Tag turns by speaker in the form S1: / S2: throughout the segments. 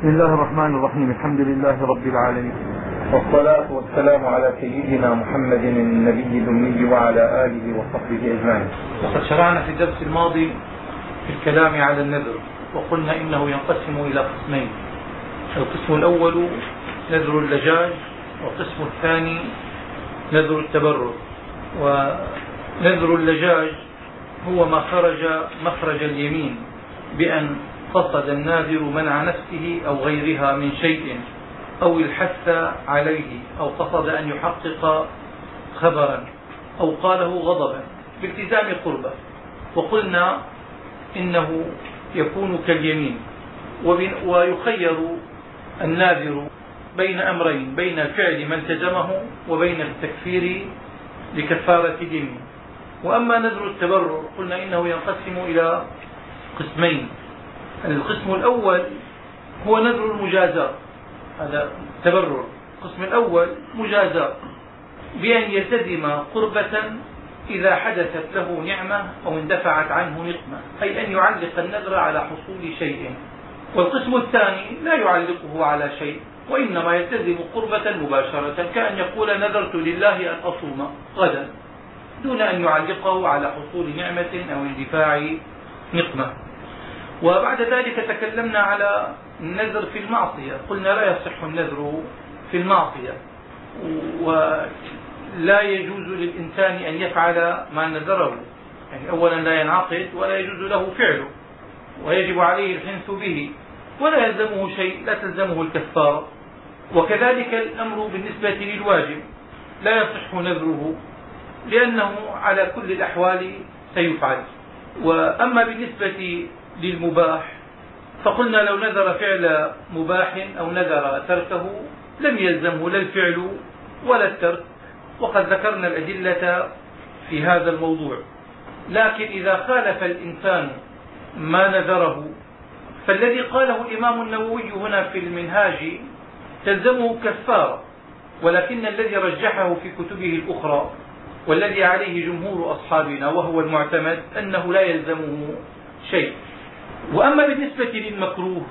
S1: بسم الله الرحمن الرحيم. الحمد لله رب العالمين. والصلاة والسلام على سيدنا محمد النبي الأمي وعلى آله وصحبه أجمعين.
S2: وقد شرعنا في الدرس الماضي في الكلام على النذر وقلنا إنه ينقسم إلى قسمين. القسم الأول نذر اللجاج والقسم الثاني نذر التبرر. ونذر اللجاج هو ما خرج مخرج اليمين بأن قصد الناذر منع نفسه أو غيرها من شيء أو الحث عليه أو قصد أن يحقق خبرا أو قاله غضبا بالتزام قربة. وقلنا إنه يكون كاليمين. ويخير الناذر بين أمرين بين فعل ما التزمه وبين التكفير لكفارة اليمين وأما نذر التبرر قلنا إنه ينقسم إلى قسمين. القسم الأول هو نذر المجازاة. هذا تبرر. القسم الأول مجازاة. بأن يلتزم قربة إذا حدثت له نعمة أو اندفعت عنه نقمة أي أن يعلق النذر على حصول شيء. والقسم الثاني لا يعلقه على شيء وإنما يلتزم قربة مباشرة كأن يقول نذرت لله أن أصوم غدا دون أن يعلقه على حصول نعمة أو اندفاع نقمة. وبعد ذلك تكلمنا على النذر في المعصية. قلنا لا يصح النذر في المعصية ولا يجوز للإنسان أن يفعل ما نذره. يعني أولا لا ينعقد ولا يجوز له فعله ويجب عليه الحنث به ولا يلزمه شيء لا تلزمه الكفارة وكذلك الأمر بالنسبة للواجب لا يصح نذره لأنه على كل الأحوال سيفعل. وأما بالنسبة للمباح. فقلنا لو نذر فعل مباح أو نذر تركه لم يلزمه لا الفعل ولا الترك. وقد ذكرنا الأدلة في هذا الموضوع. لكن إذا خالف الإنسان ما نذره فالذي قاله الإمام النووي هنا في المنهاج تلزمه كفارة. ولكن الذي رجحه في كتبه الأخرى والذي عليه جمهور أصحابنا وهو المعتمد أنه لا يلزمه شيء. وأما بالنسبة للمكروه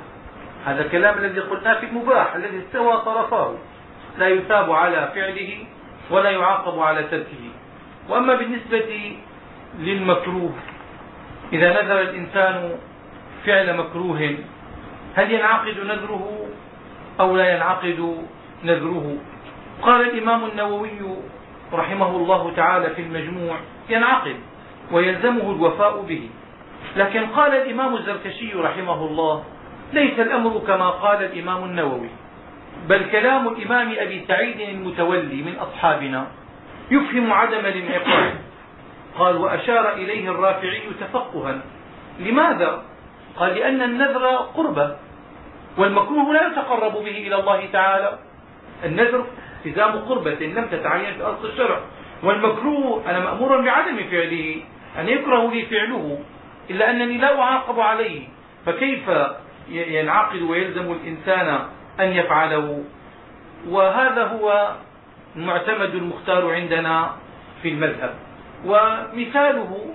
S2: هذا الكلام الذي قلناه في المباح الذي استوى طرفاه لا يثاب على فعله ولا يعاقب على تركه. وأما بالنسبة للمكروه إذا نذر الإنسان فعل مكروه هل ينعقد نذره أو لا ينعقد نذره؟ قال الإمام النووي رحمه الله تعالى في المجموع ينعقد ويلزمه الوفاء به. لكن قال الإمام الزركشي رحمه الله ليس الأمر كما قال الإمام النووي بل كلام الإمام أبي سعيد المتولي من أصحابنا يفهم عدم الانعقاد. قال وأشار إليه الرافعي تفقها. لماذا؟ قال لأن النذر قربة والمكروه لا يتقرب به إلى الله تعالى. النذر التزام قربة لم تتعين في أصل الشرع والمكروه أنا مأمور بعدم فعله أن يكره لي فعله إلا أنني لا أعاقب عليه. فكيف ينعقد ويلزم الإنسان أن يفعله؟ وهذا هو المعتمد المختار عندنا في المذهب. ومثاله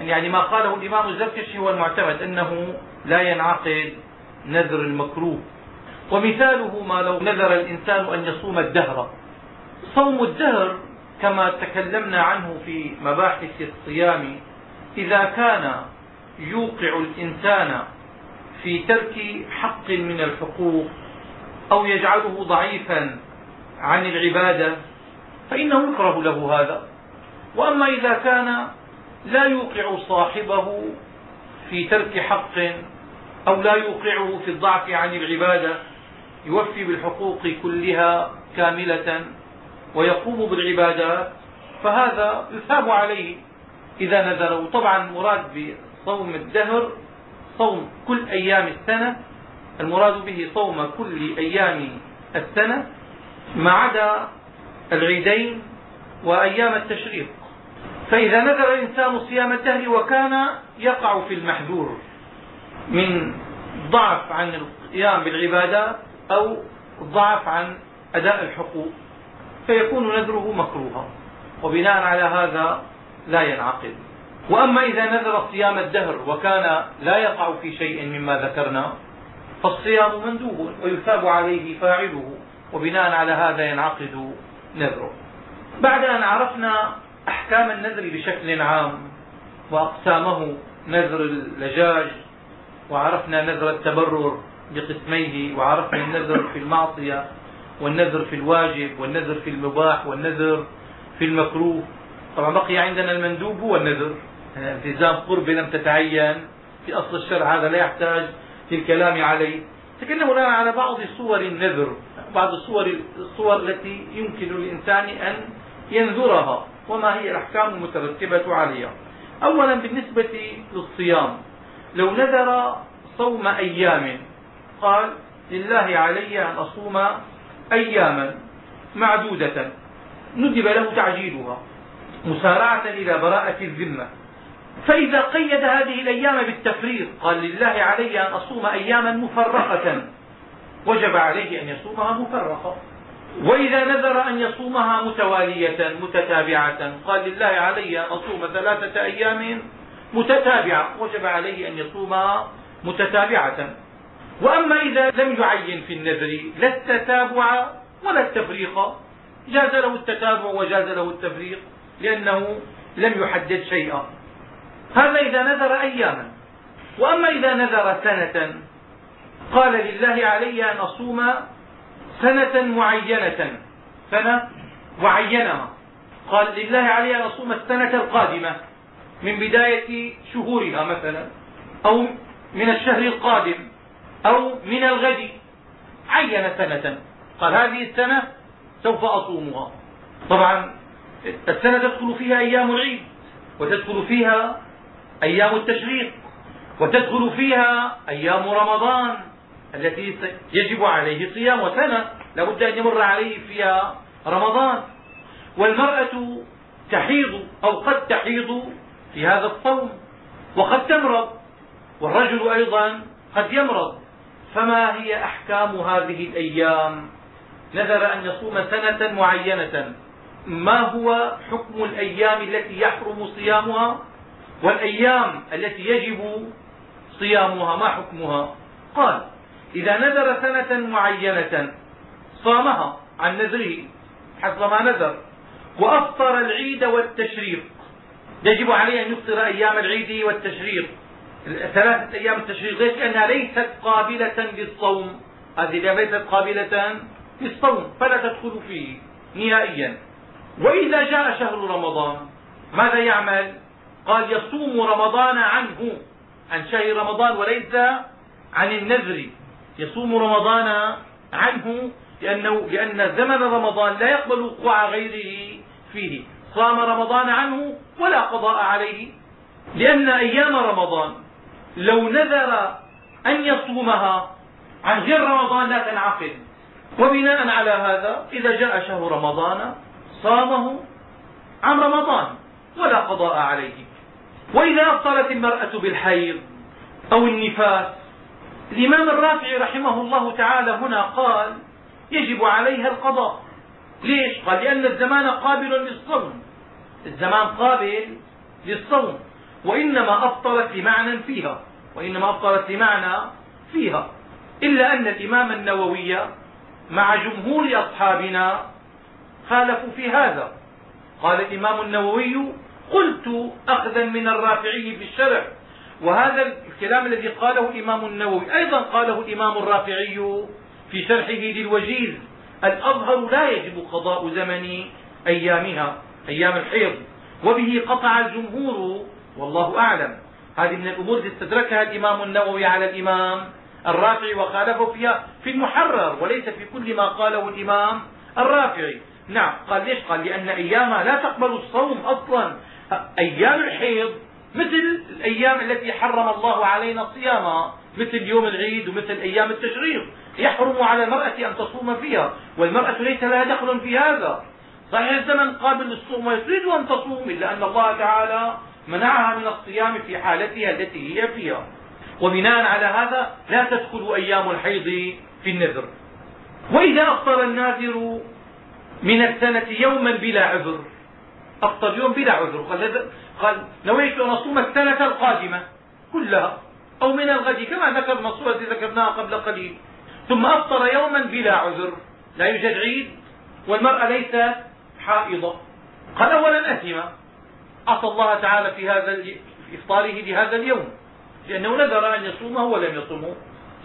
S2: يعني ما قاله الإمام الزركشي هو المعتمد أنه لا ينعقد نذر المكروه. ومثاله ما لو نذر الإنسان أن يصوم الدهر. صوم الدهر كما تكلمنا عنه في مباحث الصيام إذا كان يوقع الإنسان في ترك حق من الحقوق أو يجعله ضعيفا عن العبادة فإنه يكره له هذا. وأما إذا كان لا يوقع صاحبه في ترك حق أو لا يوقعه في الضعف عن العبادة يوفي بالحقوق كلها كاملة ويقوم بالعبادات فهذا يثاب عليه إذا نذره. طبعا مراد صوم الدهر صوم كل أيام السنة المراد به صوم كل أيام السنة ما عدا العيدين وأيام التشريق. فإذا نذر الإنسان صيام الدهر وكان يقع في المحذور من ضعف عن القيام بالعبادات أو ضعف عن أداء الحقوق فيكون نذره مكروها وبناء على هذا لا ينعقد. وأما إذا نذر صيام الدهر وكان لا يقع في شيء مما ذكرنا فالصيام مندوب ويثاب عليه فاعله وبناء على هذا ينعقد نذره. بعد أن عرفنا أحكام النذر بشكل عام وأقسامه نذر اللجاج وعرفنا نذر التبرر بقسميه وعرفنا النذر في المعصية والنذر في الواجب والنذر في المباح والنذر في المكروه. طبعا بقي عندنا المندوب والنذر يعني التزام قرب لم تتعين في أصل الشرع هذا لا يحتاج للكلام عليه. تكلمنا الآن على بعض صور النذر بعض الصور الصور التي يمكن للإنسان أن ينذرها وما هي الأحكام المترتبة عليها. أولا بالنسبة للصيام لو نذر صوم أيام قال لله علي أن أصوم أياما معدودة. ندب له تعجيلها. مسارعة إلى براءة الذمة. فإذا قيد هذه الأيام بالتفريق قال لله علي أن أصوم أياما مفرقة. وجب عليه أن يصومها مفرقة. وإذا نذر أن يصومها متوالية متتابعة قال لله علي أن أصوم ثلاثة أيام متتابعة. وجب عليه أن يصومها متتابعة. وأما إذا لم يعين في النذر لا التتابع ولا التفريق. جاز له التتابع وجاز له التفريق لأنه لم يحدد شيئا. هذا إذا نذر أياما. وأما إذا نذر سنة قال لله علي أن أصوم سنة معينة. سنة وعينها قال لله علي أن أصوم السنة القادمة من بداية شهورها مثلا أو من الشهر القادم أو من الغد. عين سنة. قال هذه السنة سوف أصومها. طبعا السنة تدخل فيها أيام العيد وتدخل فيها أيام التشريق وتدخل فيها أيام رمضان التي يجب عليه صيام سنة لابد أن يمر عليه فيها رمضان. والمرأة تحيض أو قد تحيض في هذا الصوم وقد تمرض والرجل أيضا قد يمرض. فما هي أحكام هذه الأيام؟ نذر أن يصوم سنة معينة. ما هو حكم الأيام التي يحرم صيامها؟ والأيام التي يجب صيامها ما حكمها؟ قال إذا نذر سنة معينة صامها عن نذره حسب ما نذر وأفطر العيد والتشريق. يجب عليه أن يفطر أيام العيد والتشريق. ثلاثة أيام التشريق ليش لأنها ليست قابلة للصوم. هذه ليست قابلة للصوم فلا تدخل فيه نهائيا. وإذا جاء شهر رمضان ماذا يعمل؟ قال يصوم رمضان عنه عن شهر رمضان وليس عن النذر. يصوم رمضان عنه لأنه لأن زمن رمضان لا يقبل وقوع غيره فيه. صام رمضان عنه ولا قضاء عليه. لأن أيام رمضان لو نذر أن يصومها عن غير رمضان لا تنعقد. وبناء على هذا إذا جاء شهر رمضان صامه عن رمضان ولا قضاء عليه. وإذا أفطرت المرأة بالحيض أو النفاس الإمام الرافعي رحمه الله تعالى هنا قال يجب عليها القضاء. ليش؟ قال لأن الزمان قابل للصوم. الزمان قابل للصوم. وإنما أفطرت لمعنى فيها. وإنما أفطرت لمعنى فيها. إلا أن الإمام النووي مع جمهور أصحابنا خالفوا في هذا. قال الإمام النووي قلت أخذا من الرافعي في الشرع وهذا الكلام الذي قاله الإمام النووي أيضا قاله الإمام الرافعي في شرحه للوجيز الأظهر لا يجب قضاء زمن أيامها أيام الحيض. وبه قطع الجمهور والله أعلم. هذه من الأمور التي استدركها الإمام النووي على الإمام الرافعي وخالفه فيها في المحرر وليس في كل ما قاله الإمام الرافعي. نعم قال ليش؟ قال لأن أيامها لا تقبل الصوم أصلا. أيام الحيض مثل الأيام التي حرم الله علينا صيامها مثل يوم العيد ومثل أيام التشريق. يحرم على المرأة أن تصوم فيها والمرأة ليس لها دخل في هذا. صحيح الزمن قابل للصوم وتريد أن تصوم إلا أن الله تعالى منعها من الصيام في حالتها التي هي فيها. وبناء على هذا لا تدخل أيام الحيض في النذر. وإذا أفطر الناذر من السنة يوما بلا عذر. أفطر يوم بلا عذر. قال, قال نويت أن أصوم السنة القادمة كلها أو من الغد كما ذكر الصورة التي ذكرناها قبل قليل. ثم أفطر يوما بلا عذر. لا يوجد عيد والمرأة ليست حائضة. قال أولا أثم. عصى الله تعالى في هذا في إفطاره لهذا اليوم لأنه نذر أن يصومه ولم يصومه.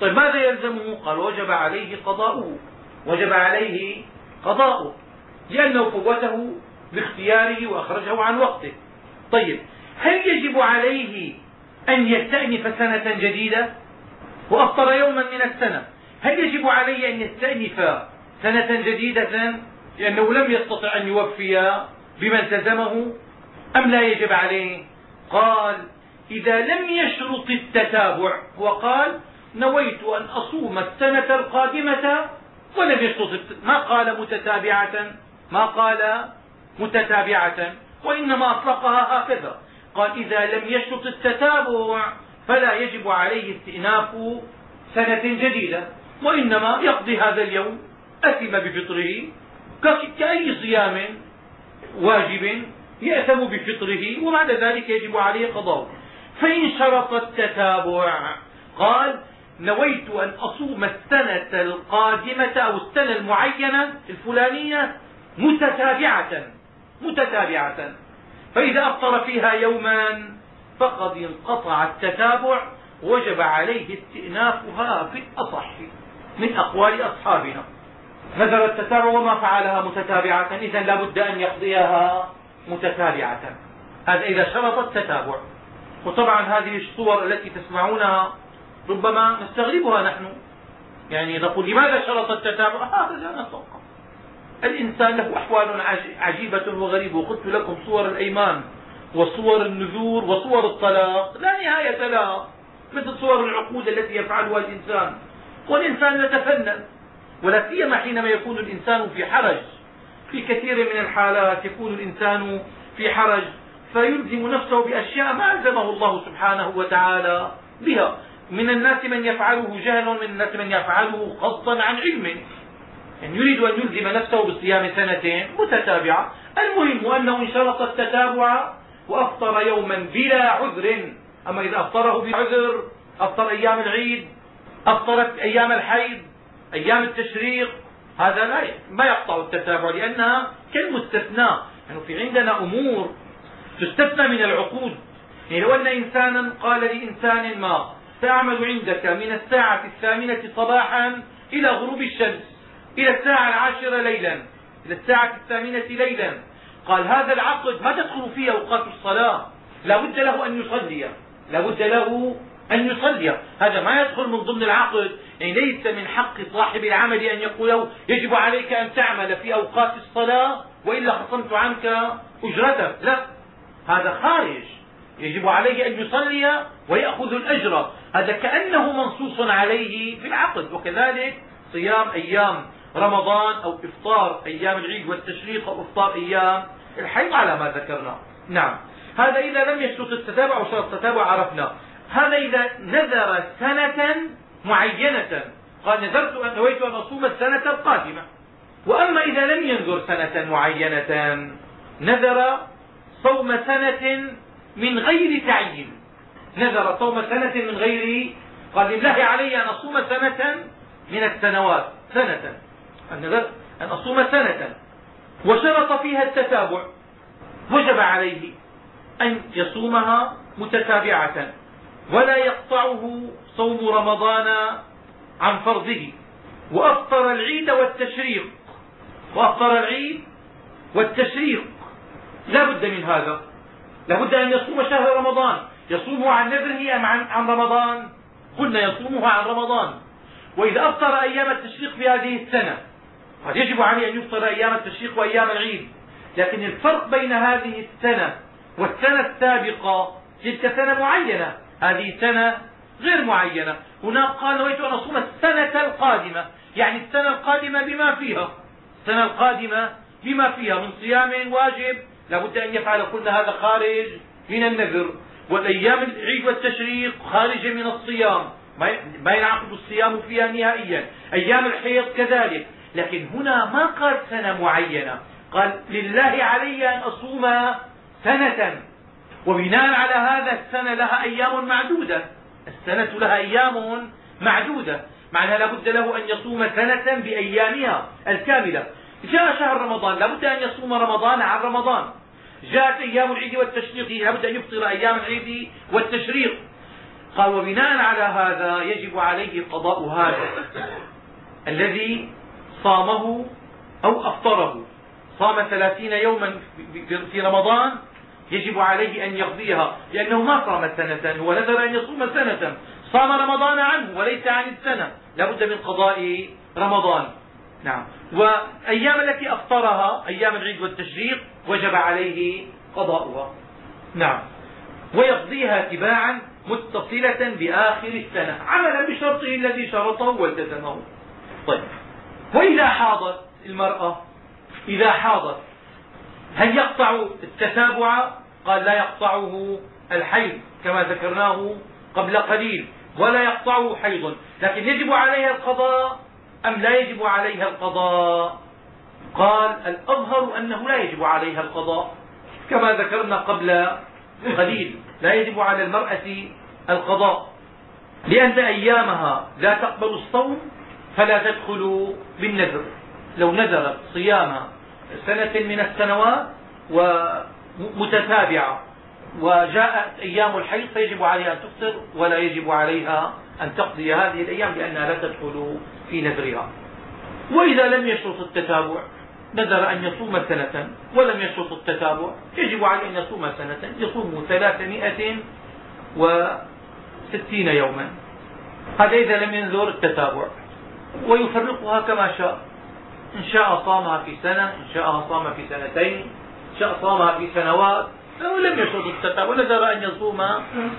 S2: طيب ماذا يلزمه؟ قال وجب عليه قضاؤه. وجب عليه قضاؤه لأنه فوته باختياره وأخرجه عن وقته. طيب هل يجب عليه أن يستأنف سنة جديدة؟ وأفطر يوما من السنة. هل يجب عليه أن يستأنف سنة جديدة؟ لأنه لم يستطع أن يوفي بما التزمه أم لا يجب عليه؟ قال إذا لم يشرط التتابع وقال نويت أن أصوم السنة القادمة ولم يشرط ما قال متتابعة؟ ما قال متتابعة وإنما أطلقها هكذا. قال إذا لم يشرط التتابع فلا يجب عليه استئناف سنة جديدة وإنما يقضي هذا اليوم أثم بفطره كأي صيام واجب يأثم بفطره وبعد ذلك يجب عليه قضاءه. فإن شرط التتابع قال نويت أن أصوم السنة القادمة أو السنة المعينة الفلانية متتابعة. متتابعة. فإذا أفطر فيها يوما فقد انقطع التتابع وجب عليه استئنافها في الأصح من أقوال أصحابنا. نذر التتابع وما فعلها متتابعة. إذا لا بد أن يقضيها متتابعة. هذا إذا شرط التتابع. وطبعا هذه الصور التي تسمعونها ربما نستغربها نحن. يعني نقول لماذا شرط التتابع؟ هذا لا نتوقع الإنسان له أحوال عجيبة وغريبة. وقلت لكم صور الأيمان وصور النذور وصور الطلاق. لا نهاية لها مثل صور العقود التي يفعلها الإنسان. والإنسان يتفنن. ولا سيما حينما يكون الإنسان في حرج. في كثير من الحالات يكون الإنسان في حرج. فيلزم نفسه بأشياء ما ألزمه الله سبحانه وتعالى بها. من الناس من يفعله جهل ومن الناس من يفعله قصدا عن علم يعني يريد أن يلزم نفسه بصيام سنتين متتابعة المهم أنه إن شرط التتابع وأفطر يوما بلا عذر. أما إذا أفطره بعذر أفطر أيام العيد أفطرت أيام الحيض أيام التشريق هذا لا ما يقطع التتابع لأنها كالمستثنى. يعني في عندنا أمور تستثنى من العقود. يعني لو أن إنسانا قال لإنسان ما سأعمل عندك من الساعة الثامنة صباحا إلى غروب الشمس إلى الساعة العاشرة ليلا إلى الساعة الثامنة ليلا. قال هذا العقد ما تدخل فيه أوقات الصلاة؟ لا بد له أن يصلي. لا بد له أن يصلي. هذا ما يدخل من ضمن العقد. يعني ليس من حق صاحب العمل أن يقول له يجب عليك أن تعمل في أوقات الصلاة وإلا خصمت عنك أجرتك. لا هذا خارج. يجب عليه أن يصلي ويأخذ الأجر. هذا كأنه منصوص عليه في العقد وكذلك صيام أيام. رمضان أو إفطار أيام العيد والتشريق أو إفطار أيام الحيض على ما ذكرنا. نعم. هذا إذا لم يشرط التتابع أو شرط التتابع عرفنا. هذا إذا نذر سنة معينة. قال نذرت أن نويت أن أصوم السنة القادمة. وأما إذا لم ينذر سنة معينة نذر صوم سنة من غير تعيين. نذر صوم سنة من غير قال لله علي أن أصوم سنة من السنوات. سنة. أن أصوم سنة وشرط فيها التتابع وجب عليه أن يصومها متتابعة ولا يقطعه صوم رمضان عن فرضه وأفطر العيد والتشريق وأفطر العيد والتشريق. لا بد من هذا. لا بد أن يصوم شهر رمضان. يصومه عن نذره أم عن, عن رمضان؟ قلنا يصومه عن رمضان. وإذا أفطر أيام التشريق في هذه السنة قد يجب عليه أن يفطر أيام التشريق وأيام العيد. لكن الفرق بين هذه السنة والسنة السابقة تلك سنة معينة. هذه سنة غير معينة. هنا قال نويت أن أصوم السنة القادمة. يعني السنة القادمة بما فيها. السنة القادمة بما فيها. من صيام واجب. لابد أن يفعل كل هذا خارج من النذر. والأيام العيد والتشريق خارجة من الصيام. ما ينعقد الصيام فيها نهائيا. أيام الحيض كذلك. لكن هنا ما قال سنة معينة. قال لله علي أن أصوم سنة وبناء على هذا السنة لها أيام معدودة. السنة لها أيام معدودة. معناها لا بد له أن يصوم سنة بأيامها الكاملة. جاء شهر رمضان لا بد أن يصوم رمضان عن رمضان. جاءت أيام العيد والتشريق لا بد أن يفطر أيام العيد والتشريق. قال وبناء على هذا يجب عليه قضاء هذا الذي صامه أو أفطره. صام ثلاثين يوما في رمضان يجب عليه أن يقضيها لأنه ما صام سنة هو نذر أن يصوم سنة. صام رمضان عنه وليس عن السنة. لا بد من قضاء رمضان. نعم. والأيام التي أفطرها أيام العيد والتشريق وجب عليه قضاؤها. نعم. ويقضيها تباعا متصلة بآخر السنة. عملا بشرطه الذي شرطه والتزمه. طيب. وإذا حاضت المرأة إذا حاضت هل يقطع التتابع؟ قال لا يقطعه الحيض كما ذكرناه قبل قليل ولا يقطعه حيض. لكن يجب عليها القضاء أم لا يجب عليها القضاء؟ قال الأظهر أنه لا يجب عليها القضاء كما ذكرنا قبل قليل لا يجب على المرأة القضاء لأن أيامها لا تقبل الصوم فلا تدخل بالنذر. لو نذرت صيام سنة من السنوات ومتتابعة وجاءت أيام الحيض فيجب عليها أن تفطر ولا يجب عليها أن تقضي هذه الأيام لأنها لا تدخل في نذرها. وإذا لم يشرط التتابع نذر أن يصوم سنة ولم يشرط التتابع يجب عليه أن يصوم سنة يصوم ثلاثمائة وستين يوما. هذا إذا لم ينذر التتابع. ويفرقها كما شاء. إن شاء صامها في سنة إن شاء صام في سنتين إن شاء صامها في سنوات أو لم يشرط التتابع ونذر أن يصوم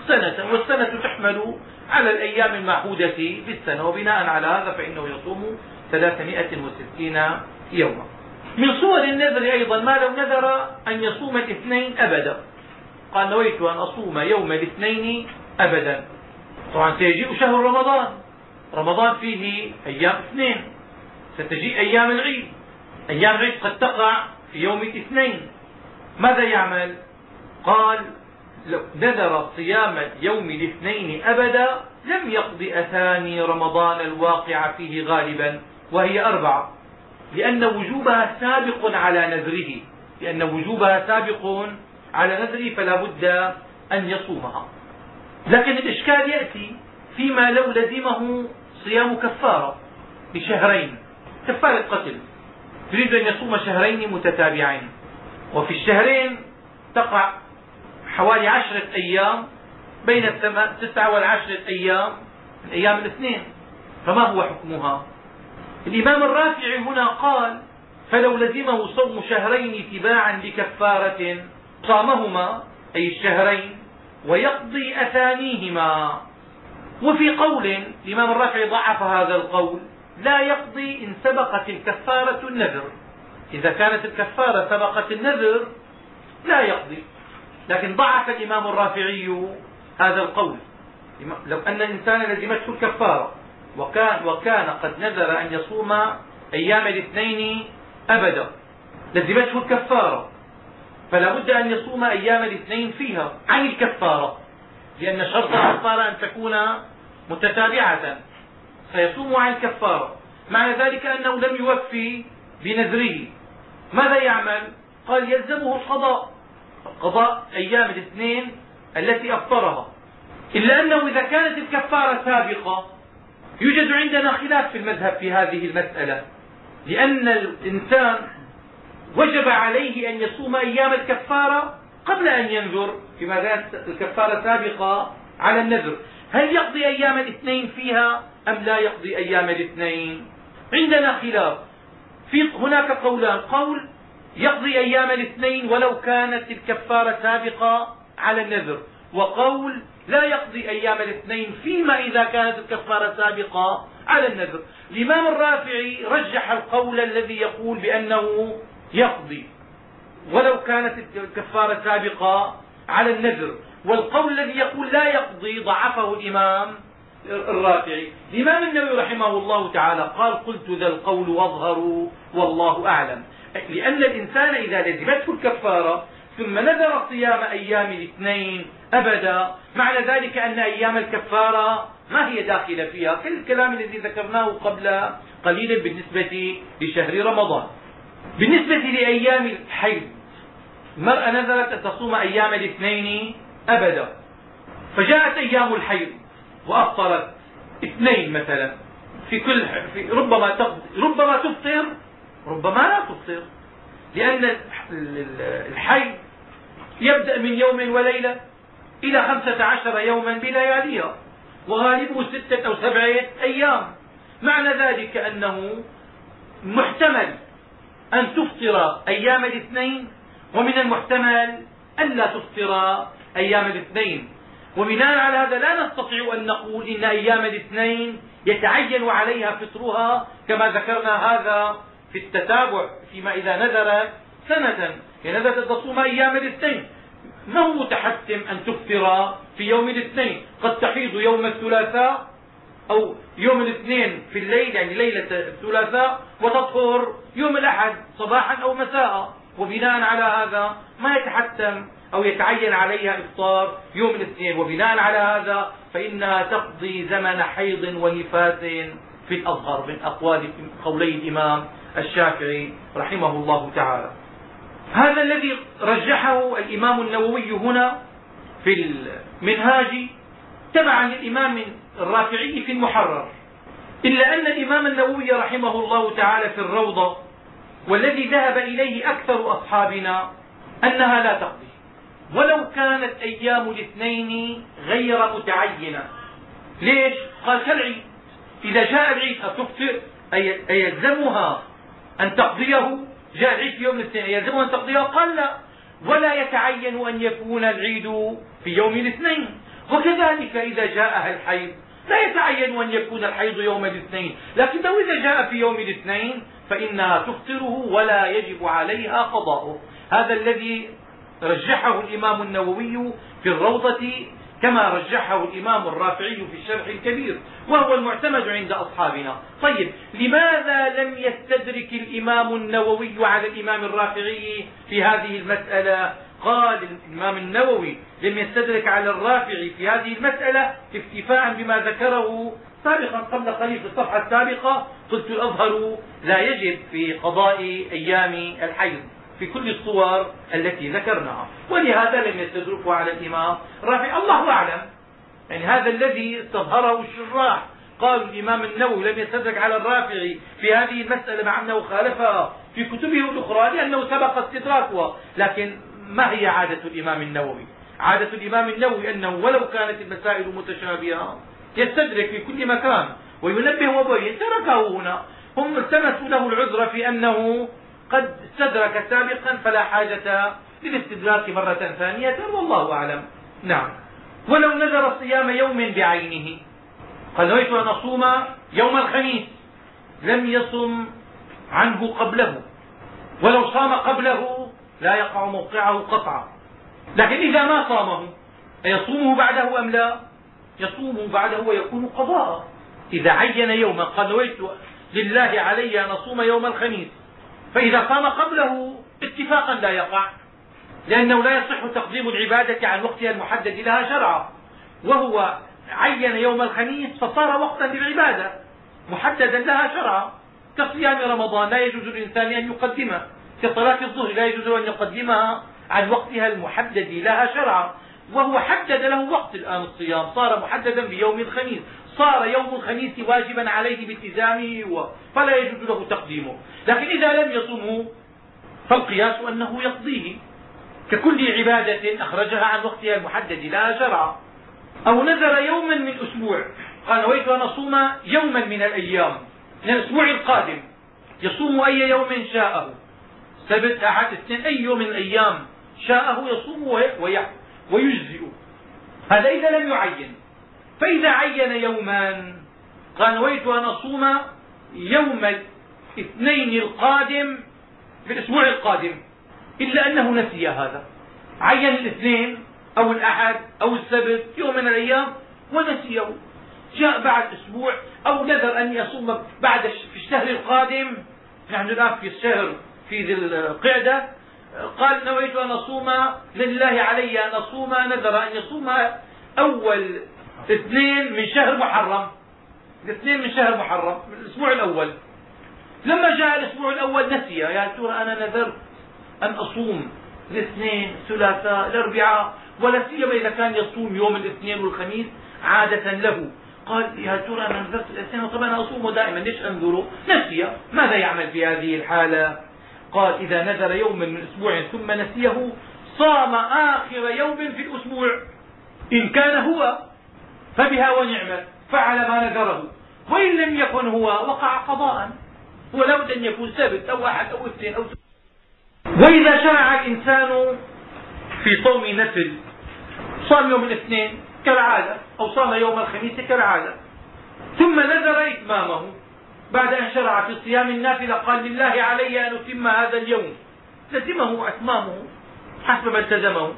S2: سنة والسنة تحمل على الأيام المعهودة في السنة وبناء على هذا فإنه يصوم ثلاثمائة وستين يوما. من صور النذر أيضا ما لو نذر أن يصوم الاثنين أبدا. قال نويت أن أصوم يوم الاثنين أبدا. طبعا سيجيء شهر رمضان. رمضان فيه أيام اثنين. ستجيء أيام العيد. أيام العيد قد تقع في يوم الاثنين ماذا يعمل؟ قال لو نذر صيام يوم الاثنين أبدا لم يقض أثاني رمضان الواقع فيه غالبا وهي أربعة. لأن وجوبها سابق على نذره. لأن وجوبها سابق على نذره فلا بد أن يصومها. لكن الإشكال يأتي فيما لو لزمه صيام كفارة بشهرين. كفارة قتل. يريد أن يصوم شهرين متتابعين. وفي الشهرين تقع حوالي عشرة أيام بين التسعة والعشرة أيام من الاثنين. فما هو حكمها؟ الإمام الرافعي هنا قال فلو لزمه صوم شهرين تباعا بكفارة صامهما أي الشهرين ويقضي أثانيهما. وفي قول الإمام الرافعي ضعف هذا القول لا يقضي إن سبقت الكفارة النذر. إذا كانت الكفارة سبقت النذر لا يقضي. لكن ضعف الإمام الرافعي هذا القول. لو أن الإنسان لزمته الكفارة وكان, وكان قد نذر أن يصوم أيام الاثنين أبدا. لزمته الكفارة. فلا بد أن يصوم أيام الاثنين فيها عن الكفارة. لأن شرط الكفارة أن تكون متتابعة. فيصوم عن الكفارة معنى ذلك أنه لم يوفي بنذره. ماذا يعمل؟ قال يلزمه القضاء. قضاء أيام الاثنين التي أفطرها. إلا أنه إذا كانت الكفارة سابقة يوجد عندنا خلاف في المذهب في هذه المسألة. لأن الإنسان وجب عليه أن يصوم أيام الكفارة قبل أن ينذر فيما كانت الكفارة سابقة على النذر هل يقضي أيام الاثنين فيها أم لا يقضي أيام الاثنين؟ عندنا خلاف. في هناك قولان قول يقضي أيام الاثنين ولو كانت الكفارة سابقة على النذر وقول لا يقضي أيام الاثنين فيما إذا كانت الكفارة سابقة على النذر. الإمام الرافعي رجح القول الذي يقول بأنه يقضي. ولو كانت الكفارة سابقة على النذر والقول الذي يقول لا يقضي ضعفه الإمام الرافعي. الإمام النووي رحمه الله تعالى قال قلت ذا القول واظهر والله أعلم. لأن الإنسان إذا لزمته الكفارة ثم نذر صيام أيام الاثنين أبدا معنى ذلك أن أيام الكفارة ما هي داخلة فيها. كل الكلام الذي ذكرناه قبل قليل بالنسبة لشهر رمضان. بالنسبة لأيام الحيض المرأة نذرت أن تصوم أيام الاثنين أبدا. فجاءت أيام الحيض وأفطرت اثنين مثلا. في كل في ربما ربما تفطر ربما لا تفطر. لأن الحيض يبدأ من يوم وليلة إلى خمسة عشر يوما بلياليها وغالبه ستة أو سبعة أيام. معنى ذلك أنه محتمل أن تفطر أيام الاثنين ومن المحتمل ألا تفطر أيام الاثنين. وبناء على هذا لا نستطيع أن نقول إن أيام الاثنين يتعين عليها فطرها كما ذكرنا هذا في التتابع فيما إذا نذر سنة. نذرت أن تصوم أيام الاثنين. ما هو متحتم أن تفطر في يوم الاثنين؟ قد تحيض يوم الثلاثاء أو يوم الاثنين في الليل يعني ليلة الثلاثاء وتطهر يوم الأحد صباحا أو مساء. وبناء على هذا ما يتحتم أو يتعين عليها إفطار يوم الاثنين. وبناء على هذا فإنها تقضي زمن حيض ونفاس في الأظهر من أقوال قولي الإمام الشافعي رحمه الله تعالى. هذا الذي رجحه الإمام النووي هنا في المنهاج تبعا للإمام الرافعي في المحرر. إلا أن الإمام النووي رحمه الله تعالى في الروضة والذي ذهب إليه أكثر أصحابنا أنها لا تقضي. ولو كانت أيام الاثنين غير متعينة. ليش؟ قال كالعيد. إذا جاء العيد أتفطر أيلزمها أن تقضيه؟ جاء العيد في يوم الاثنين. يلزمها أن تقضيه؟ قال لا. ولا يتعين أن يكون العيد في يوم الاثنين. وكذلك إذا جاءها الحيض. لا يتعين أن يكون الحيض يوم الاثنين. لكنه إذا جاء في يوم الاثنين فإنها تفطره ولا يجب عليها قضاؤه. هذا الذي رجحه الإمام النووي في الروضة كما رجحه الإمام الرافعي في الشرح الكبير وهو المعتمد عند أصحابنا. طيب لماذا لم يستدرك الإمام النووي على الإمام الرافعي في هذه المسألة؟ قال الإمام النووي لم يستدرك على الرافعي في هذه المسألة اكتفاء بما ذكره سابقا قبل قليل في الصفحة السابقة قلت الأظهر لا يجب في قضاء أيام الحيض في كل الصور التي ذكرناها. ولهذا لم يستدركوا على الإمام رافع. الله أعلم يعني هذا الذي استظهره الشراح قالوا الإمام النووي لم يستدرك على الرافعي في هذه المسألة مع أنه خالفها في كتبه الأخرى لأنه سبق استدراكها. لكن ما هي عادة الإمام النووي؟ عادة الإمام النووي أنه ولو كانت المسائل متشابهة يستدرك في كل مكان وينبه وبين تركه هنا. هم التمسوا له العذر في أنه قد استدرك سابقا فلا حاجة للاستدراك مرة ثانية والله أعلم. نعم. ولو نذر صيام يوم بعينه. قال نويت أن أصوم يوم الخميس. لم يصم عنه قبله. ولو صام قبله لا يقع موقعه قطعا. لكن إذا ما صامه أيصومه بعده أم لا؟ يصومه بعده ويكون قضاء. إذا عين يوما قال نويت لله علي أن أصوم يوم الخميس. فإذا صام قبله اتفاقا لا يقع لأنه لا يصح تقديم العبادة عن وقتها المحدد لها شرعا. وهو عين يوم الخميس فصار وقتا للعبادة محددا لها شرعا. كصيام رمضان لا يجوز للإنسان أن يقدمه. كصلاة الظهر لا يجوز أن يقدمها عن وقتها المحدد لها شرعا وهو حدد له وقت الآن الصيام صار محددا بيوم الخميس صار يوم الخميس واجبا عليه بالتزامه فلا يجوز له تقديمه. لكن إذا لم يصمه فالقياس أنه يقضيه. ككل عبادة أخرجها عن وقتها المحدد لها شرعا أو نذر يوما من أسبوع. قال نويت أن أصوم يوما من الأيام من الأسبوع القادم. يصوم أي يوم شاءه. سبت أحد اثنين أي يوم من الأيام شاءه يصوم ويجزئ. هذا إذا لم يعين. فإذا عين يوما قال نويت أن أصوم يوم الاثنين القادم في الأسبوع القادم. إلا أنه نسي هذا. عين الاثنين أو الأحد أو السبت يوم من الأيام ونسيه. جاء بعد أسبوع أو نذر أن يصوم بعد في الشهر القادم. نحن الآن في الشهر في ذي القعدة قال نويت أن أصوم لله علي أن أصوم نذر أن يصوم أول اثنين من شهر محرم. الاثنين من شهر محرم من الأسبوع الأول. لما جاء الأسبوع الأول نسي يا ترى أنا نذرت أن أصوم الاثنين الثلاثاء الأربعاء ولا سيما إذا كان يصوم يوم الاثنين والخميس عادة له. قال يا ترى أنا نذرت الاثنين؟ طب أنا أصوم دائما ليش انذره؟ نسي ماذا يعمل في هذه الحالة؟ قال إذا نذر يوما من أسبوع ثم نسيه صام آخر يوم في الأسبوع. إن كان هو فبها ونعمت فعل ما نذره. وإن لم يكن هو وقع قضاء. هو لابد أن يكون سبت أو أحد أو اثنين أو وإذا شرع الإنسان في صوم نفل صام يوم الاثنين كالعادة أو صام يوم الخميس كالعادة. ثم نذر إتمامه. بعد أن شرع في صيام النافلة قال لله علي أن أتم هذا اليوم. لزمه وأتمامه حسب ما التزمه.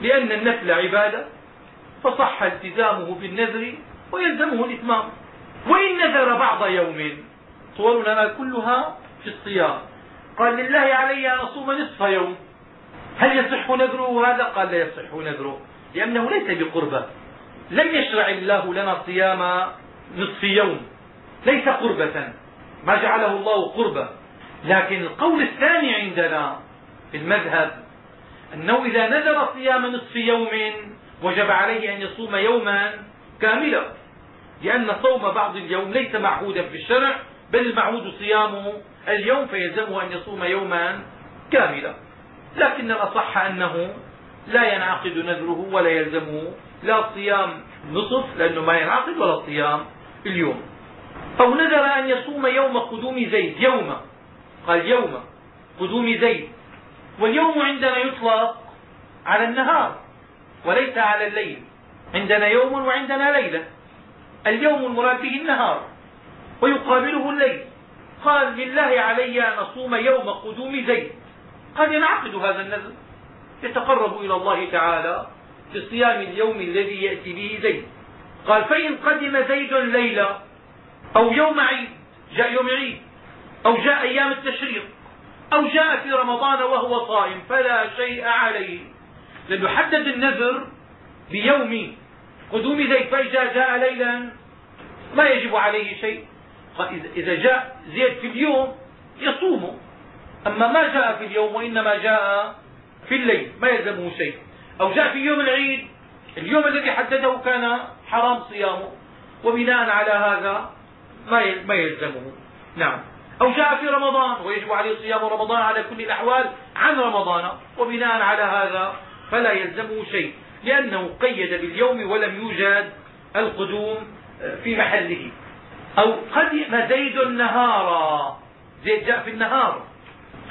S2: لأن النفل عبادة فصح التزامه بالنذر ويلزمه الإتمام. وإن نذر بعض يوم صورنا كلها في الصيام. قال لله علي أن أصوم نصف يوم. هل يصح نذره هذا؟ قال لا يصح نذره لأنه ليس بقربة. لم يشرع الله لنا صيام نصف يوم. ليس قربة. ما جعله الله قربة. لكن القول الثاني عندنا في المذهب أنه إذا نذر صيام نصف يوم وجب عليه أن يصوم يوما كاملا لأن صوم بعض اليوم ليس معهودا في الشرع بل المعهود صيام اليوم فيلزمه أن يصوم يوما كاملا. لكن الأصح أنه لا ينعقد نذره ولا يلزمه لا صيام نصف لأنه ما ينعقد ولا صيام اليوم. أو نذر أن يصوم يوم قدوم زيد يوم. قال يوم قدوم زيد. واليوم عندنا يطلق على النهار وليس على الليل. عندنا يوم وعندنا ليلة. اليوم المراد به النهار ويقابله الليل. قال لله علي أن أصوم يوم قدوم زيد. قد ينعقد هذا النذر. يتقرب إلى الله تعالى بصيام اليوم الذي يأتي به زيد. قال فإن قدم زيد ليلة أو يوم عيد جاء يوم عيد أو جاء أيام التشريق أو جاء في رمضان وهو صائم فلا شيء عليه. لأنه حدد النذر بيوم قدوم زيد فإذا جاء ليلا ما يجب عليه شيء. إذا جاء زيد في اليوم يصوم. أما ما جاء في اليوم وإنما جاء في الليل ما يلزمه شيء. أو جاء في يوم العيد اليوم الذي حدده كان حرام صيامه. وبناء على هذا ما يلزمه. نعم. أو جاء في رمضان ويجب عليه صيام رمضان على كل الأحوال عن رمضان وبناء على هذا فلا يلزمه شيء لأنه قيد باليوم ولم يوجد القدوم في محله. أو قدم زيد النهار. زيد جاء في النهار.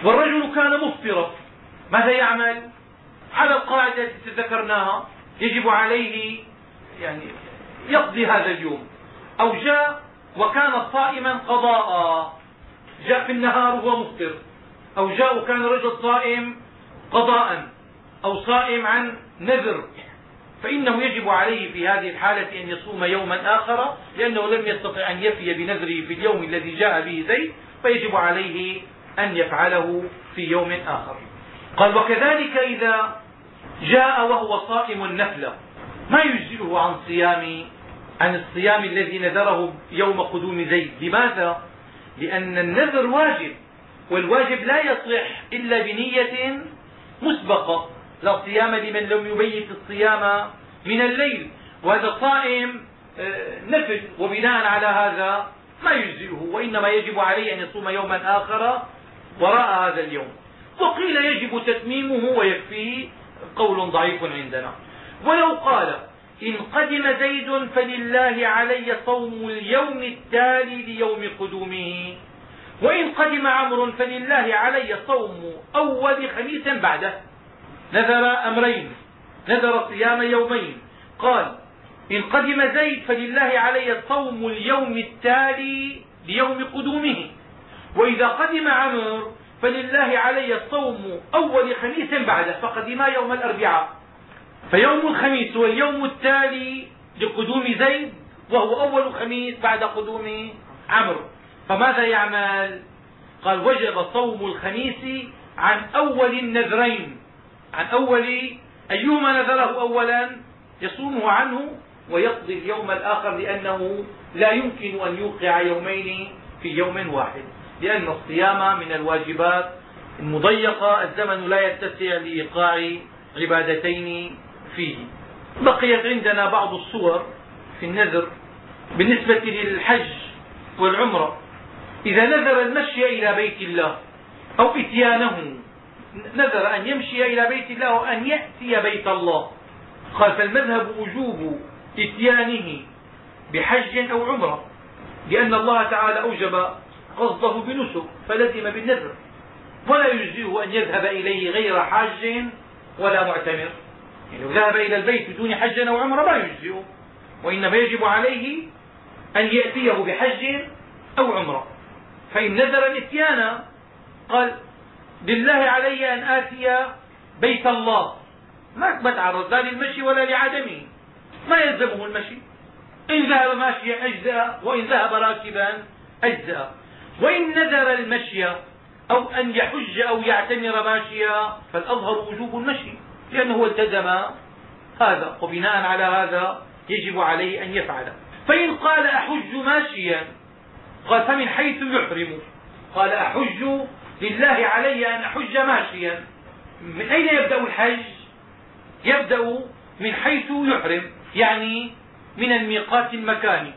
S2: والرجل كان مفطرا. ماذا يعمل؟ على القاعدة التي ذكرناها يجب عليه يعني يقضي هذا اليوم. أو جاء وكان صائما قضاء. جاء في النهار وهو مفطر. أو جاء وكان رجل صائم قضاء. أو صائم عن نذر. فإنه يجب عليه في هذه الحالة أن يصوم يوما آخر لأنه لم يستطع أن يفي بنذره في اليوم الذي جاء به زيد فيجب عليه أن يفعله في يوم آخر. قال وكذلك إذا جاء وهو صائم النفلة ما يجزئه عن صيام عن الصيام الذي نذره يوم قدوم زيد. لماذا؟ لأن النذر واجب والواجب لا يصح إلا بنية مسبقة. لا صيام لمن لم يبيت الصيام من الليل. وهذا صائم آه، نفل وبناء على هذا ما يجزئه وإنما يجب عليه أن يصوم يوما آخر وراء هذا اليوم. وقيل يجب تتميمه ويكفيه قول ضعيف عندنا. ولو قال إن قدم زيد فلله علي صوم اليوم التالي ليوم قدومه. وإن قدم عمرو فلله علي صوم أول خميس بعده. نذر أمرين نذر صيام يومين. قال إن قدم زيد فلله علي صوم اليوم التالي ليوم قدومه. وإذا قدم عمرو فلله علي الصوم أول خميس بعده. فقدما يوم الأربعاء. فيوم الخميس هو اليوم التالي لقدوم زيد وهو أول خميس بعد قدوم عمرو. فماذا يعمل؟ قال وجب صوم الخميس عن أول النذرين. عن أول أيهما نذره أولا؟ يصومه عنه ويقضي اليوم الآخر لأنه لا يمكن أن يوقع يومين في يوم واحد لأن الصيام من الواجبات المضيقة. الزمن لا يتسع لإيقاع عبادتين فيه. بقيت عندنا بعض الصور في النذر بالنسبة للحج والعمرة. إذا نذر المشي إلى بيت الله أو إتيانه نذر أن يمشي إلى بيت الله وأن يأتي بيت الله. قال فالمذهب وجوب إتيانه بحج أو عمرة لأن الله تعالى أوجب قصده بنسك فلزم بالنذر. ولا يجزئه أن يذهب إليه غير حاج ولا معتمر. يعني لو ذهب إلى البيت بدون حج أو عمرة ما يجزئه وإنما يجب عليه أن يأتيه بحج أو عمرة. فإن نذر الاتيان قال لله علي أن آتي بيت الله. ما تعرض لا للمشي ولا لعدمه. ما يلزمه المشي. إن ذهب ماشيا أجزأ وإن ذهب راكبا أجزأ. وإن نذر المشي أو أن يحج أو يعتمر ماشيا فالأظهر وجوب المشي. لأنه التزم هذا وبناء على هذا يجب عليه أن يفعل. فإن قال أحج ماشيا قال فمن حيث يحرم. قال أحج لله علي أن أحج ماشيا. من أين يبدأ الحج؟ يبدأ من حيث يحرم يعني من الميقات المكاني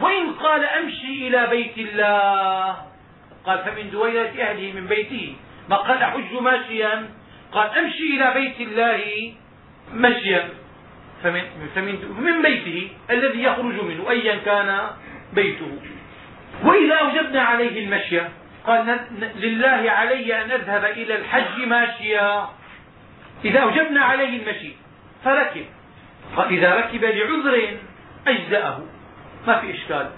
S2: وإن قال أمشي إلى بيت الله قال فمن دويرة أهله من بيته. ما قال أحج ماشيا؟ قال أمشي إلى بيت الله مشيا. فمن, فمن من بيته الذي يخرج منه أيا كان بيته. وإذا أوجبنا عليه المشي قال لله علي أن أذهب إلى الحج ماشيا. إذا أوجبنا عليه المشي فركب. قال إذا ركب لعذر أجزأه. ما في إشكال.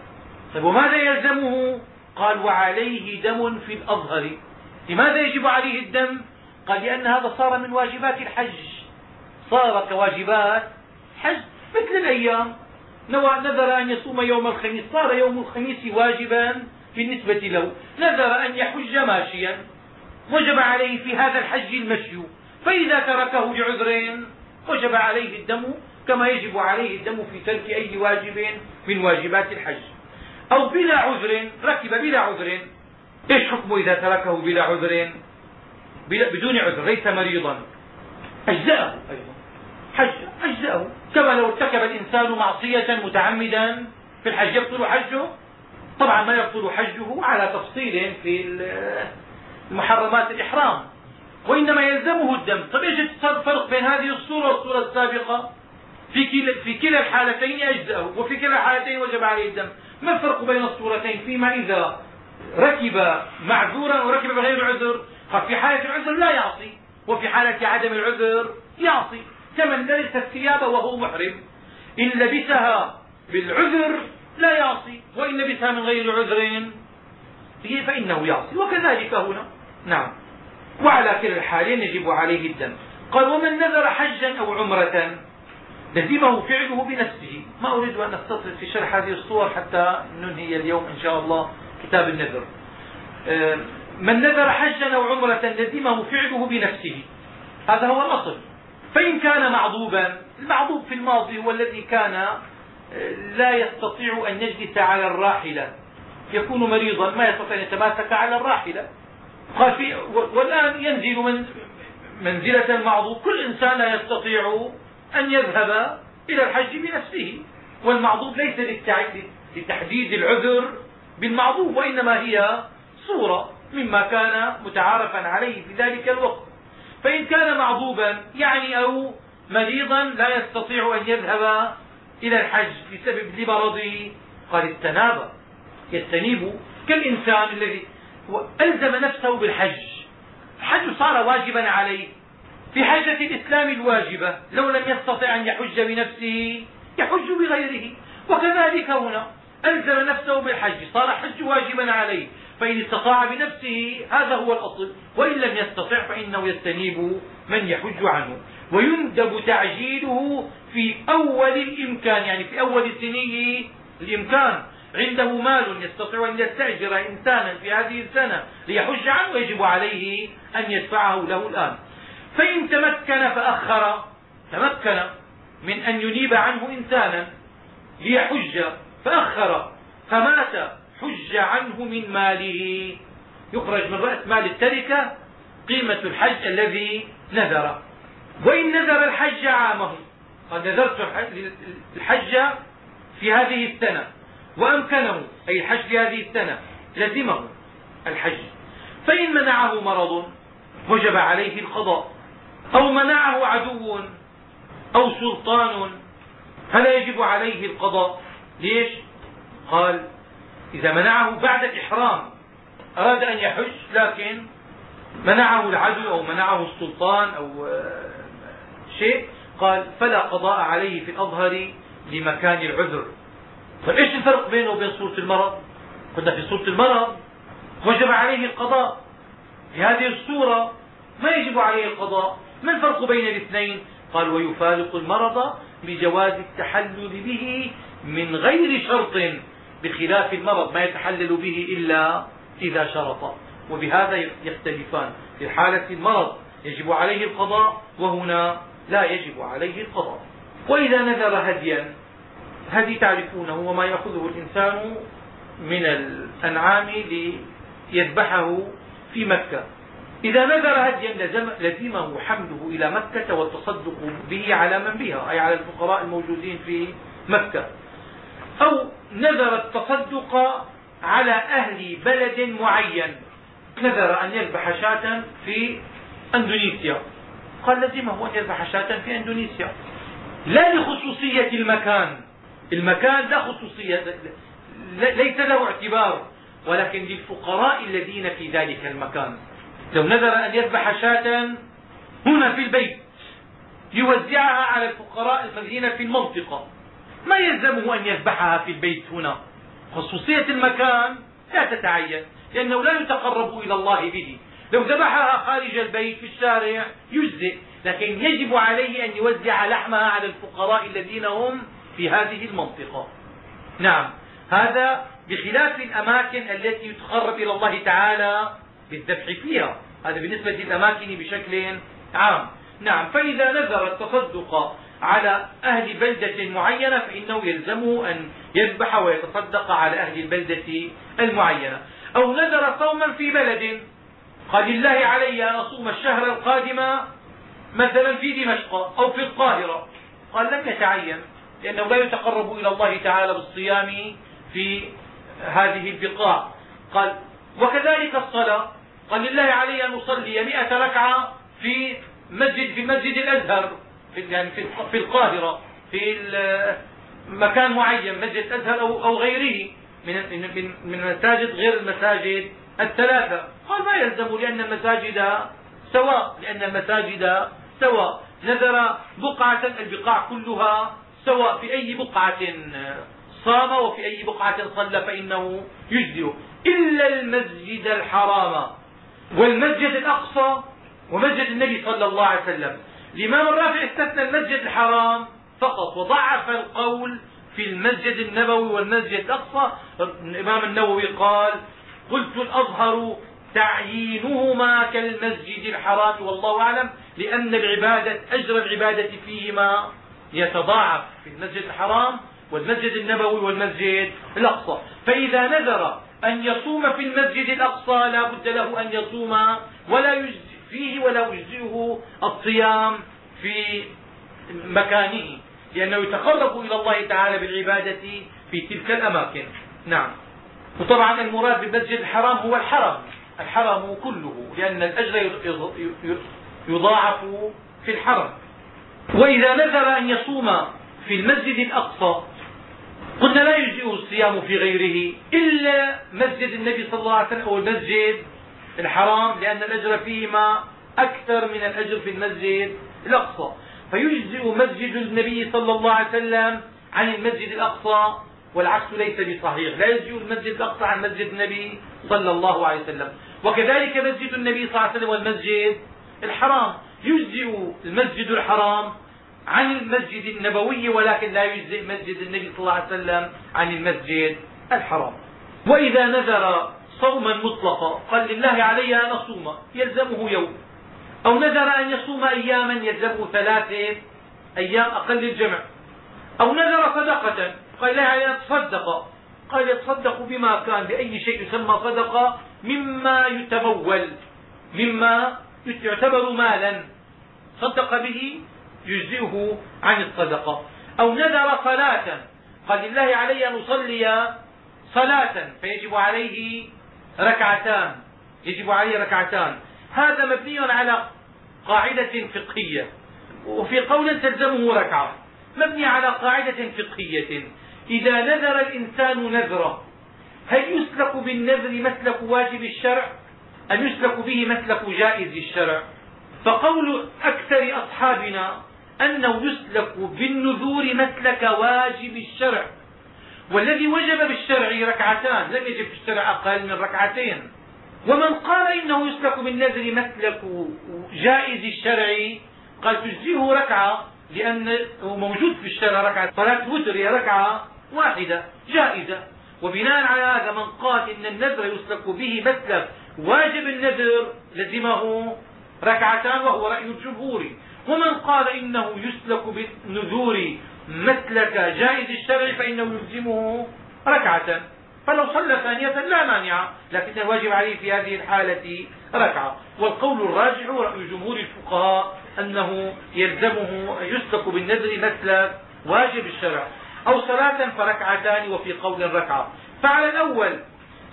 S2: طيب وماذا يلزمه؟ قال وعليه دم في الأظهر. لماذا يجب عليه الدم؟ قال لأن هذا صار من واجبات الحج. صار كواجبات حج. مثل الأيام. نذر أن يصوم يوم الخميس. صار يوم الخميس واجبا بالنسبة له. نذر أن يحج ماشيا. وجب عليه في هذا الحج المشي. فإذا تركه لعذر وجب عليه الدم كما يجب عليه الدم في ترك أي واجب من واجبات الحج. أو بلا عذر ركب بلا عذر. إيش حكمه إذا تركه بلا عذر؟ بدون عذر ليس مريضا. أجزأه أيضا. حج أجزأه كما لو ارتكب الإنسان معصية متعمدا في الحج يبطل حجه؟ طبعا ما يبطل حجه على تفصيل في محرمات الإحرام. وإنما يلزمه الدم. طيب إيش الفرق بين هذه الصورة والصورة السابقة؟ في كلا, في كلا الحالتين أجزأه وفي كلا الحالتين وجب عليه الدم. ما الفرق بين الصورتين؟ فيما إذا ركب معذورا وركب بغير عذر ففي حالة العذر لا يعصي وفي حالة عدم العذر يعصي كمن لبس الثياب وهو محرم إن لبسها بالعذر لا يعصي وإن لبسها من غير عذر فإنه يعصي وكذلك هنا. نعم. وعلى كلا الحالين يجب عليه الدم. قال ومن نذر حجا أو عمرة لزمه فعله بنفسه. ما أريد أن أستطرد في شرح هذه الصور حتى ننهي اليوم إن شاء الله كتاب النذر. آه، من نذر حجا أو عمرة لزمه فعله بنفسه. هذا هو الأصل. فإن كان معضوبا المعضوب في الماضي هو الذي كان آه، لا يستطيع أن يجلس على الراحلة. يكون مريضا ما يستطيع أن يتماسك على الراحلة. قال في والآن ينزل من منزلة المعضوب. كل إنسان لا يستطيع أن يذهب إلى الحج بنفسه. والمعضوب ليس لتحديد العذر بالمعضوب وإنما هي صورة. مما كان متعارفا عليه في ذلك الوقت. فإن كان معضوبا يعني أو مريضا لا يستطيع أن يذهب إلى الحج بسبب لمرضه قال استناب يستنيب كالإنسان الذي ألزم نفسه بالحج. الحج صار واجبا عليه. في حاجة الإسلام الواجبة لو لم يستطع أن يحج بنفسه يحج بغيره. وكذلك هنا ألزم نفسه بالحج. صار حج واجبا عليه. فإن استطاع بنفسه هذا هو الأصل. وإن لم يستطع فإنه يستنيب من يحج عنه. ويندب تعجيله في أول الإمكان يعني في أول سنيه الإمكان. عنده مال يستطيع أن يستأجر إنسانا في هذه السنة ليحج عنه يجب عليه أن يدفعه له الآن. فإن تمكن فأخر تمكن من أن ينيب عنه إنسانا ليحج فأخر. فمات حج عنه من ماله. يخرج من رأس مال التركة قيمة الحج الذي نذر. وإن نذر الحج عامه. قد نذرت الحج في هذه السنة. وأمكنه أي الحج في هذه السنة. لزمه الحج. فإن منعه مرض وجب عليه القضاء. أو منعه عدو أو سلطان فلا يجب عليه القضاء. ليش؟ قال إذا منعه بعد الإحرام. أراد أن يحج لكن منعه العدو أو منعه السلطان أو آه، شيء قال فلا قضاء عليه في الأظهر لمكان العذر. طيب إيش الفرق بينه وبين صورة المرض؟ قلنا في صورة المرض وجب عليه القضاء. في هذه الصورة ما يجب عليه القضاء. ما الفرق بين الاثنين؟ قال ويفارق المرض بجواز التحلل به من غير شرط. بخلاف المرض ما يتحلل به إلا إذا شرط. وبهذا يختلفان. في حالة المرض يجب عليه القضاء وهنا لا يجب عليه القضاء. وإذا نذر هديا هدي تعرفونه وما يأخذه الإنسان من الأنعام ليذبحه في مكة. إذا نذر هديا لزمه حمله إلى مكة والتصدق به على من بها أي على الفقراء الموجودين في مكة. أو نذر التصدق على أهل بلد معين. نذر أن يذبح شاة في أندونيسيا. قال لزمه أن يذبح شاة في أندونيسيا. لا لخصوصية المكان. المكان لا خصوصية ليس له اعتبار ولكن للفقراء الذين في ذلك المكان. لو نذر أن يذبح شاة هنا في البيت ليوزعها على الفقراء الذين في المنطقة. ما يلزمه أن يذبحها في البيت هنا. خصوصية المكان لا تتعين لأنه لا يتقرب إلى الله به. لو ذبحها خارج البيت في الشارع يجزئ لكن يجب عليه أن يوزع لحمها على الفقراء الذين هم في هذه المنطقة. نعم هذا بخلاف الأماكن التي يتقرب إلى الله تعالى بالذبح فيها. هذا بالنسبة للأماكن بشكل عام. نعم فإذا نذر التصدق على أهل بلدة معينة فإنه يلزمه أن يذبح ويتصدق على أهل البلدة المعينة. أو نذر صوما في بلد قال لله علي أن أصوم الشهر القادم مثلا في دمشق أو في القاهرة. قال لم يتعين لأنه لا يتقرب إلى الله تعالى بالصيام في هذه البقاع. قال وكذلك الصلاة قال لله علي أن أصلي مئة ركعة في مسجد في مسجد الأزهر. في يعني في القاهرة في مكان معين مسجد الأزهر أو أو غيره من من من المساجد غير المساجد الثلاثة. قال ما يلزم لأن المساجد سواء لأن المساجد سواء. نذر بقعة البقاع كلها سواء. في أي بقعة صام وفي أي بقعة صلى فإنه يجزئ. إلا المسجد الحرام. والمسجد الأقصى ومسجد النبي صلى الله عليه وسلم. الإمام الرافع استثنى المسجد الحرام فقط وضعف القول في المسجد النبوي والمسجد الأقصى. الإمام النووي قال قلت الأظهر تعيينهما كالمسجد الحرام والله أعلم لأن العبادة أجر العبادة فيهما يتضاعف في المسجد الحرام والمسجد النبوي والمسجد الأقصى. فإذا نذر أن يصوم في المسجد الأقصى لا بد له أن يصوم ولا يجزي فيه ولا يجزئه الصيام في مكانه لأنه يتقرب إلى الله تعالى بالعبادة في تلك الأماكن. نعم. وطبعا المراد بالمسجد الحرام هو الحرم. الحرم كله لأن الأجر يضاعف في الحرم. وإذا نذر أن يصوم في المسجد الأقصى قلنا لا يجزئه الصيام في غيره إلا مسجد النبي صلى الله عليه وسلم أو المسجد الحرام لأن الأجر فيهما أكثر من الأجر في المسجد الأقصى. فيجزئ مسجد النبي صلى الله عليه وسلم عن المسجد الأقصى والعكس ليس بصحيح. لا يجزئ المسجد الأقصى عن مسجد النبي صلى الله عليه وسلم. وكذلك مسجد النبي صلى الله عليه وسلم والمسجد الحرام. يجزئ المسجد الحرام عن المسجد النبوي ولكن لا يجزئ مسجد النبي صلى الله عليه وسلم عن المسجد الحرام. وإذا نذر صوما مطلقا. قال لله علي أن أصوم. يلزمه يوم. أو نذر أن يصوم أياما يلزمه ثلاثة أيام أقل الجمع. أو نذر صدقة. قال لها أن يتصدق قال يتصدق بما كان بأي شيء يسمى صدقة. مما يتمول مما يعتبر مالا. صدق به يجزئه عن الصدقة. أو نذر صلاة. قال لله علي أن أصلي صلاة. فيجب عليه ركعتان. يجب عليه ركعتان. هذا مبني على قاعدة فقهية. وفي قول تلزمه ركعة. مبني على قاعدة فقهية. إذا نذر الإنسان نذرا هل يسلك بالنذر مسلك واجب الشرع؟ أم يسلك به مسلك جائز الشرع؟ فقول أكثر أصحابنا أنه يسلك بالنذور مسلك واجب الشرع. والذي وجب بالشرع ركعتان لم يجب في الشرع أقل من ركعتين. ومن قال إنه يسلك بالنذر مسلك جائز الشرع قال تجزيه ركعة لأنه موجود في الشرع ركعة صلاة وتر هي ركعة واحدة جائزة. وبناء على هذا من قال إن النذر يسلك به مسلك واجب النذر لزمه ركعتان وهو رأي الجمهور. ومن قال إنه يسلك بالنذور مسلك جائز الشرع فإنه يلزمه ركعة. فلو صلى ثانية لا مانع لكن الواجب عليه في هذه الحالة ركعة. والقول الراجح رأي جمهور الفقهاء أنه يلزمه يسلك بالنذر مسلك واجب الشرع. أو صلاة فركعتان وفي قول ركعة. فعلى الأول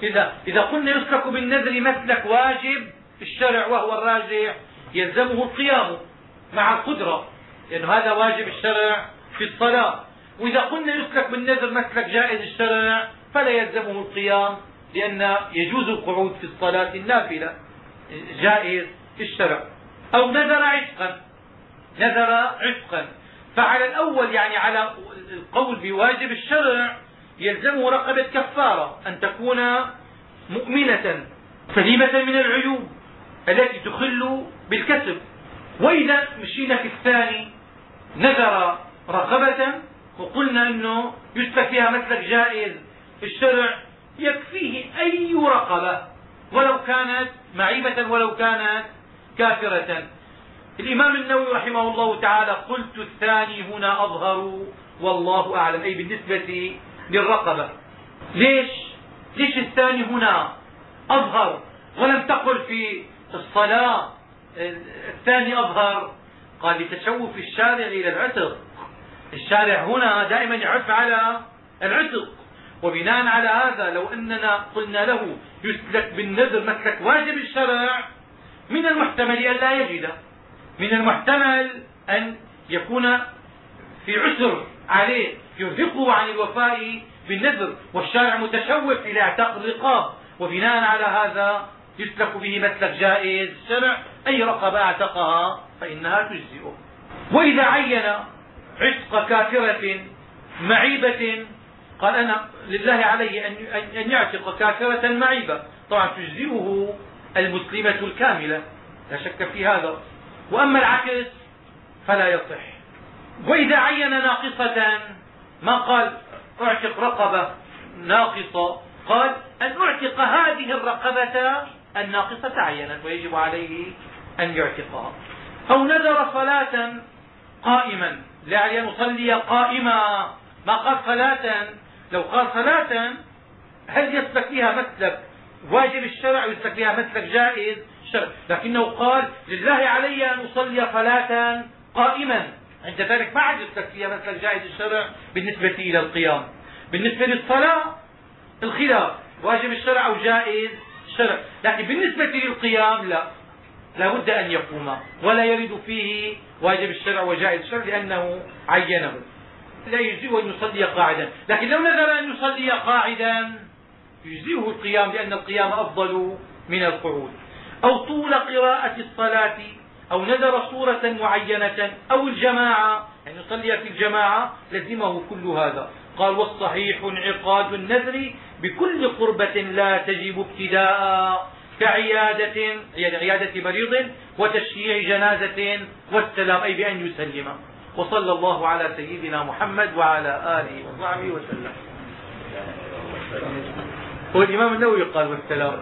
S2: إذا, إذا قلنا يسلك بالنذر مسلك واجب الشرع وهو الراجح يلزمه القيام مع القدرة. لأن هذا واجب الشرع في الصلاة وإذا قلنا يسلك بالنذر مسلك جائز الشرع فلا يلزمه القيام لأن يجوز القعود في الصلاة النافلة. جائز الشرع أو نذر عشقا نذر عشقا فعلى الأول يعني على القول بواجب الشرع يلزمه رقبة كفارة أن تكون مؤمنة سليمة من العيوب التي تخل بالكسب. وإذا مشينا في الثاني نذر رقبة وقلنا إنه يسلك فيها مسلك جائز في الشرع يكفيه أي رقبة ولو كانت معيبة ولو كانت كافرة. الإمام النووي رحمه الله تعالى قلت الثاني هنا أظهر والله أعلم أي بالنسبة للرقبة. ليش؟ ليش الثاني هنا أظهر؟ ولم تقل في الصلاة الثاني أظهر. قال لتشوف الشارع إلى العتق. الشارع هنا دائما يعف على العتق وبناء على هذا لو أننا قلنا له يسلك بالنذر مسلك واجب الشرع من المحتمل أن لا يجد. من المحتمل أن يكون في عسر عليه يرهقه عن الوفاء بالنذر. والشارع متشوف إلى اعتاق الرقاب وبناء على هذا يسلك به مسلك جائز. الشرع أي رقبة أعتقها فإنها تجزئه. وإذا عين عتق كافرة معيبة. قال أنا لله علي أن يعتق كافرة معيبة. طبعا تجزئه المسلمة الكاملة لا شك في هذا. وأما العكس فلا يصح. وإذا عين ناقصة ما قال اعتق رقبة ناقصة قال أن اعتق هذه الرقبة الناقصة عينا ويجب عليه أن يعتقها أو نذر صلاة قائما. لعلي أن يصلي قائما. ما قال صلاة؟ لو قال صلاة هل يسلك فيها مسلك؟ واجب الشرع ويسلك فيها مسلك جائز الشرع لكنه قال لله علي أن أصلي صلاة قائما. عند ذلك ما عاد يسلك فيها مسلك جائز الشرع بالنسبة إلى القيام. بالنسبة للصلاة الخلاف. واجب الشرع أو جائز الشرع لكن بالنسبة للقيام لا. لا بد أن يقوم ولا يرد فيه واجب الشرع وجائز الشرع لأنه عينه. لا يجزئه أن يصلي قاعدا. لكن لو نذر أن يصلي قاعدا يجزئه القيام لأن القيام أفضل من القعود. أو طول قراءة الصلاة أو نذر صورة معينة أو الجماعة يعني يصلي في الجماعة لزمه كل هذا. قال والصحيح انعقاد النذر بكل قربة لا تجب ابتداء. كعيادة عيادة مريض وتشييع جنازة والسلام أي بأن يسلم. وصلى الله على سيدنا محمد وعلى آله وصحبه وسلم. هو الإمام النووي قال والسلام.